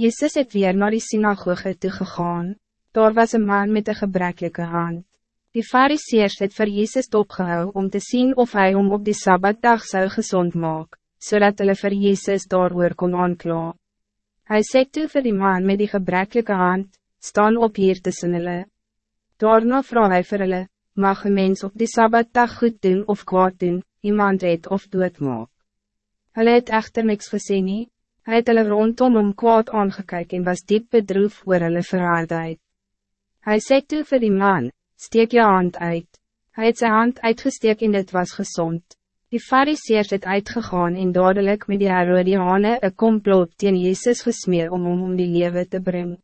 Jezus het weer naar die synagoge toegegaan. Daar was een man met een gebrekkelijke hand. Die fariseers het vir Jezus opgehou om te zien of hij om op die Sabbatdag zou gezond maak, zodat hulle vir Jezus daar kon aankla. Hij sê toe vir die man met die gebrekkelijke hand, staan op hier tussen hulle. Daarna vraag hy vir hulle, mag een mens op die Sabbatdag goed doen of kwaad doen, iemand het of dood maak. Hulle het echter niks gesê nie, hy het hulle rondom om kwaad aangekyk en was diep bedroef oor hulle verhaardheid. Hy sê toe vir die man, steek je hand uit. Hij het zijn hand uitgesteek en dit was gezond. Die fariseers het uitgegaan en dadelijk met die Herodiane een complot teen Jezus gesmeer om hom om die leven te brengen.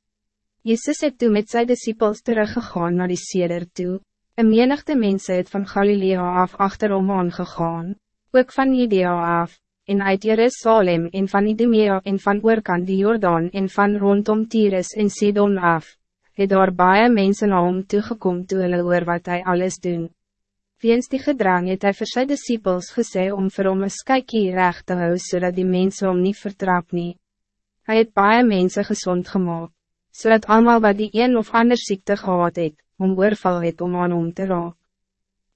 Jezus het toe met zijn disciples teruggegaan naar die seder toe. Een menigte mense het van Galilea af achterom aangegaan, ook van Judea af, en uit Jerusalem en van Idumea en van oorkant die Jordaan en van rondom Tyrus en Sidon af, het daar baie mense na hom toegekom toe hulle oor wat hij alles doen. Weens die gedrang het hy vir sy disciples gesê om vir hom een skykie recht te hou, zodat die mense hom niet vertrap nie. Hy het baie mense gezond gemaakt, zodat allemaal wat die een of ander ziekte gehad het, om oorval het om aan hom te raak.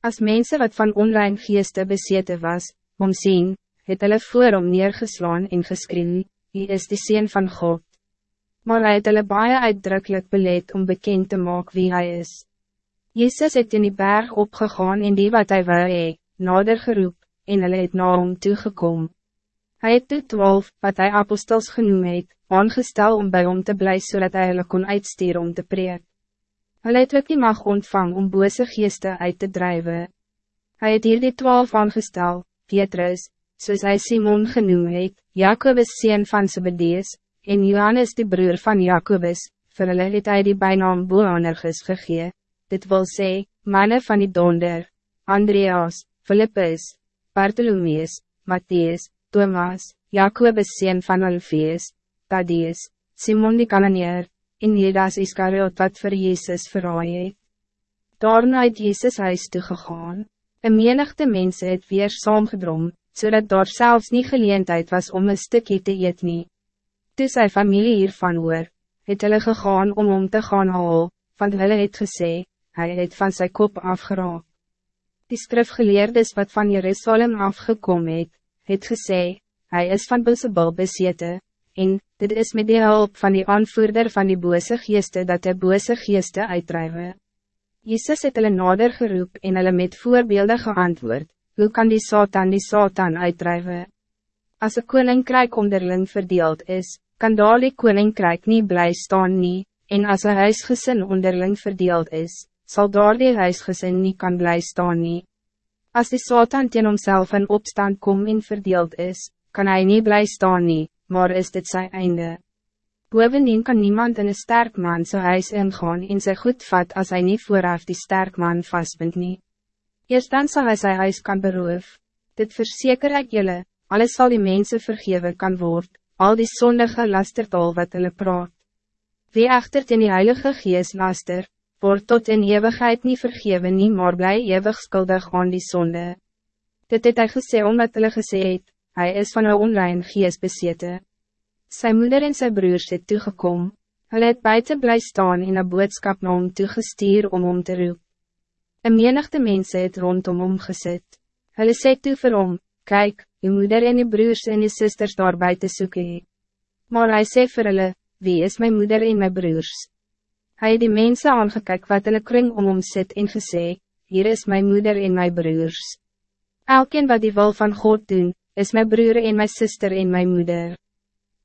As mense wat van onrein geeste besete was, om sien, het hulle voor hom neergeslaan en geskreeuw, Hy is die Seen van God maar hij het hulle baie uitdrukkelijk beleid om bekend te maken wie hij is. Jezus het in die berg opgegaan en die wat hij wil hee, nader geroep, en hulle het na hom toegekom. Hy het toe twaalf, wat hij apostels genoem het, aangestel om bij hom te blijven zodat hij hulle kon uitstuur om te preek. Hulle het ook die mag ontvang om bose geeste uit te drijven. Hij het hier die twaalf aangestel, Petrus, soos hy Simon genoem het, Jacobus sien van Zebedees, en Johannes die broer van Jacobus, vir hulle het hy die bijnaam Boanergus gegee, dit wil sê, manne van die donder, Andreas, Philippus, Bartholomeus, Matthias, Thomas, Jacobus sien van Alfeus, Thaddeus, Simon die Kananeer, en Judas Iscariot wat vir Jezus verraai het. Daarna het Jezus huis toegegaan, een menigte mense het weer saamgedrom, zodat daar zelfs niet geleendheid was om een stukje te eet nie. Toe sy familie hiervan hoor, het hulle gegaan om om te gaan haal, want hulle het gesê, hy het van zijn kop afgeraak. Die skrifgeleerdes wat van Jerusalem afgekom het, het gesê, hij is van Bilsebul besete, en, dit is met die hulp van die aanvoerder van die bose geeste dat de bose geeste uitdrijven. Jezus het hulle nader geroep en hulle met voorbeelden geantwoord, hoe kan die Satan die Satan uitdrijven? Als een koninkrijk onderling verdeeld is, kan daar die koninkrijk niet blij staan nie, en als een huisgezin onderling verdeeld is, zal daar die huisgezin niet kan blij staan nie. Als die Satan teen homself in opstand kom en verdeeld is, kan hij niet blij staan nie, maar is dit zijn einde. Bovendien kan niemand in een sterk man zijn huis ingaan en sy goed vat als hij niet vooraf die sterk man vastbind nie. Eerst dan zal hij zijn huis kan beroof. Dit verzeker ik jullie, alles zal die mensen vergeven kan worden, al die zondige lastertol wat hulle praat. Wie echter in die Heilige Geest laster, wordt tot in eeuwigheid niet vergeven nie, maar bly eeuwig skuldig aan die zonde. Dit het hy gesê omdat hulle gesê het, hy is van een onrein geest besete. Sy moeder en sy broers het toegekom, hulle het buiten bly staan en een boodskap na hom toegestuur om hom te roep. Een menigte mense het rondom hom gesit. Hulle sê toe vir hom, Kijk, je moeder en je broers en je zusters daar buiten zoeken. Maar hij zei vir hulle, wie is mijn moeder en mijn broers? Hij het die mensen aangekijk wat hulle kring om hom sit en gesê, hier is mijn moeder en mijn broers. Elkeen wat die wil van God doen, is mijn broer en mijn zuster en mijn moeder.